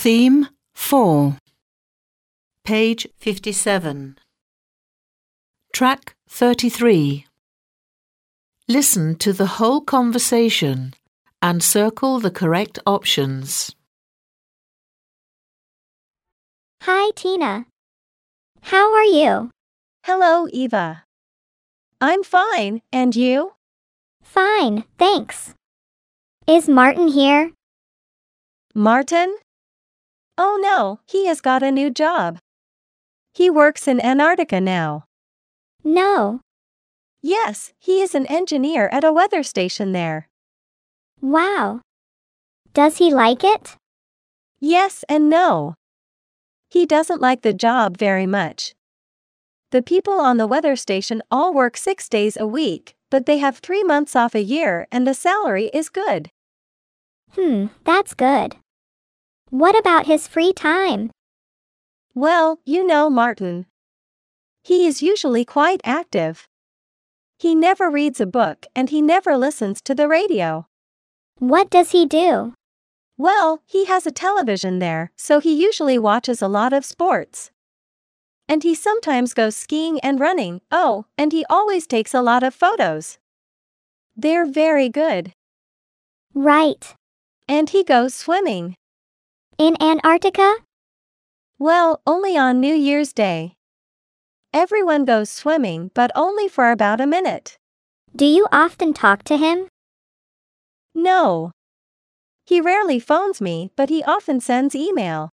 Theme 4. Page 57. Track 33. Listen to the whole conversation and circle the correct options. Hi, Tina. How are you? Hello, Eva. I'm fine, and you? Fine, thanks. Is Martin here? Martin? Oh no, he has got a new job. He works in Antarctica now. No. Yes, he is an engineer at a weather station there. Wow. Does he like it? Yes and no. He doesn't like the job very much. The people on the weather station all work six days a week, but they have three months off a year and the salary is good. Hmm, that's good. What about his free time? Well, you know Martin. He is usually quite active. He never reads a book and he never listens to the radio. What does he do? Well, he has a television there, so he usually watches a lot of sports. And he sometimes goes skiing and running, oh, and he always takes a lot of photos. They're very good. Right. And he goes swimming. In Antarctica? Well, only on New Year's Day. Everyone goes swimming, but only for about a minute. Do you often talk to him? No. He rarely phones me, but he often sends email.